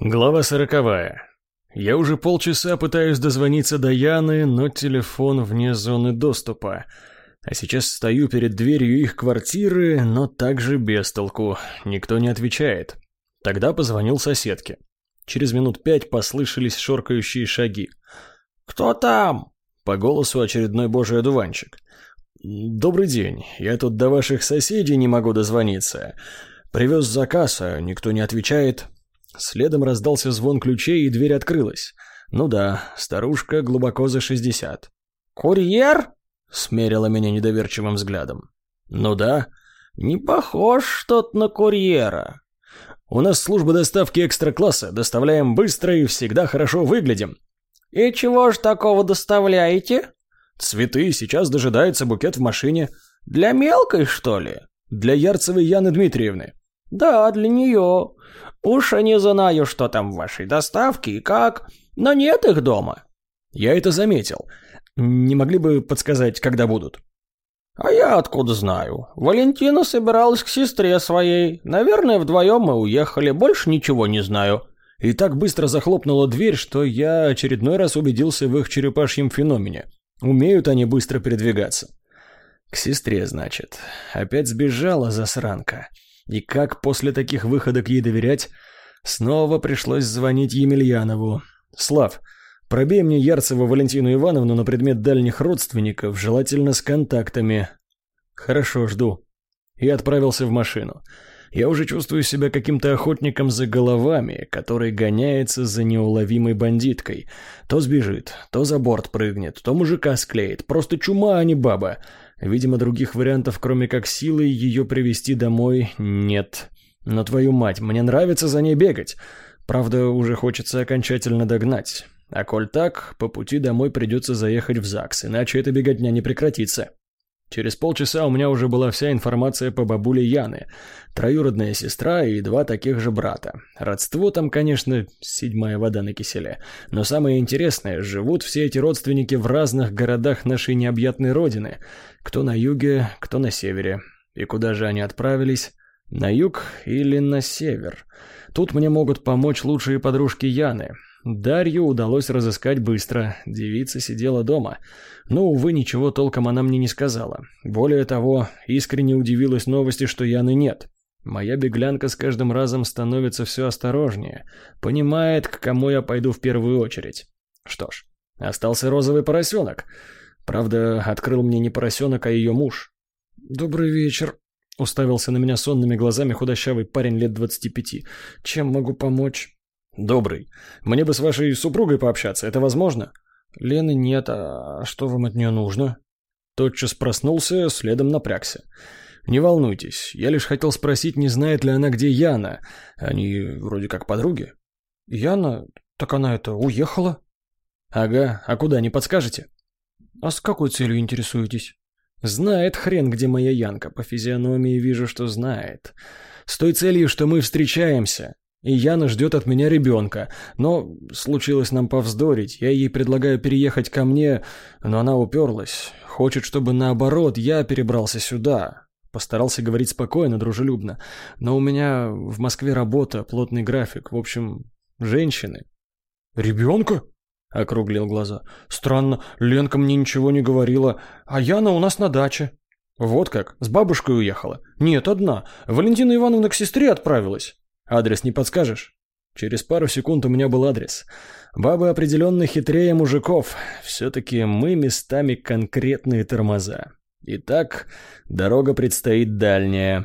Глава сороковая. Я уже полчаса пытаюсь дозвониться до Яны, но телефон вне зоны доступа. А сейчас стою перед дверью их квартиры, но также без толку. Никто не отвечает. Тогда позвонил соседке. Через минут пять послышались шоркающие шаги. «Кто там?» По голосу очередной божий одуванчик. «Добрый день. Я тут до ваших соседей не могу дозвониться. Привез заказ, а никто не отвечает. Следом раздался звон ключей, и дверь открылась. Ну да, старушка глубоко за шестьдесят. «Курьер?» — смерила меня недоверчивым взглядом. «Ну да. Не похож что-то на курьера». «У нас служба доставки экстра-класса. Доставляем быстро и всегда хорошо выглядим». «И чего ж такого доставляете?» «Цветы. Сейчас дожидается букет в машине». «Для мелкой, что ли?» «Для Ярцевой Яны Дмитриевны». «Да, для нее. Уж не знаю, что там в вашей доставке и как, но нет их дома». «Я это заметил. Не могли бы подсказать, когда будут?» «А я откуда знаю? Валентина собиралась к сестре своей. Наверное, вдвоем мы уехали, больше ничего не знаю». И так быстро захлопнула дверь, что я очередной раз убедился в их черепашьем феномене. Умеют они быстро передвигаться. К сестре, значит. Опять сбежала засранка. И как после таких выходок ей доверять? Снова пришлось звонить Емельянову. «Слав, пробей мне Ярцеву Валентину Ивановну на предмет дальних родственников, желательно с контактами». «Хорошо, жду». И отправился в машину. Я уже чувствую себя каким-то охотником за головами, который гоняется за неуловимой бандиткой. То сбежит, то за борт прыгнет, то мужика склеит. Просто чума, а не баба. Видимо, других вариантов, кроме как силой ее привести домой, нет. Но твою мать, мне нравится за ней бегать. Правда, уже хочется окончательно догнать. А коль так, по пути домой придется заехать в ЗАГС, иначе эта беготня не прекратится. Через полчаса у меня уже была вся информация по бабуле Яны. Троюродная сестра и два таких же брата. Родство там, конечно, седьмая вода на киселе. Но самое интересное, живут все эти родственники в разных городах нашей необъятной родины. Кто на юге, кто на севере. И куда же они отправились? На юг или на север? Тут мне могут помочь лучшие подружки Яны. Дарью удалось разыскать быстро. Девица сидела дома. Но, увы, ничего толком она мне не сказала. Более того, искренне удивилась новости, что Яны нет. Моя беглянка с каждым разом становится все осторожнее. Понимает, к кому я пойду в первую очередь. Что ж, остался розовый поросенок. Правда, открыл мне не поросенок, а ее муж. «Добрый вечер», — уставился на меня сонными глазами худощавый парень лет двадцати пяти. «Чем могу помочь?» «Добрый. Мне бы с вашей супругой пообщаться, это возможно?» «Лены нет, а что вам от нее нужно?» Тотчас проснулся, следом напрягся. «Не волнуйтесь, я лишь хотел спросить, не знает ли она, где Яна. Они вроде как подруги». «Яна? Так она это, уехала?» «Ага, а куда, не подскажете?» «А с какой целью интересуетесь?» «Знает хрен, где моя Янка, по физиономии вижу, что знает. С той целью, что мы встречаемся, и Яна ждет от меня ребенка. Но случилось нам повздорить. Я ей предлагаю переехать ко мне, но она уперлась. Хочет, чтобы наоборот я перебрался сюда. Постарался говорить спокойно, дружелюбно. Но у меня в Москве работа, плотный график. В общем, женщины. «Ребенка?» — округлил глаза. «Странно, Ленка мне ничего не говорила. А Яна у нас на даче». «Вот как? С бабушкой уехала?» «Нет, одна. Валентина Ивановна к сестре отправилась». Адрес не подскажешь? Через пару секунд у меня был адрес. Бабы определенно хитрее мужиков. Все-таки мы местами конкретные тормоза. Итак, дорога предстоит дальняя.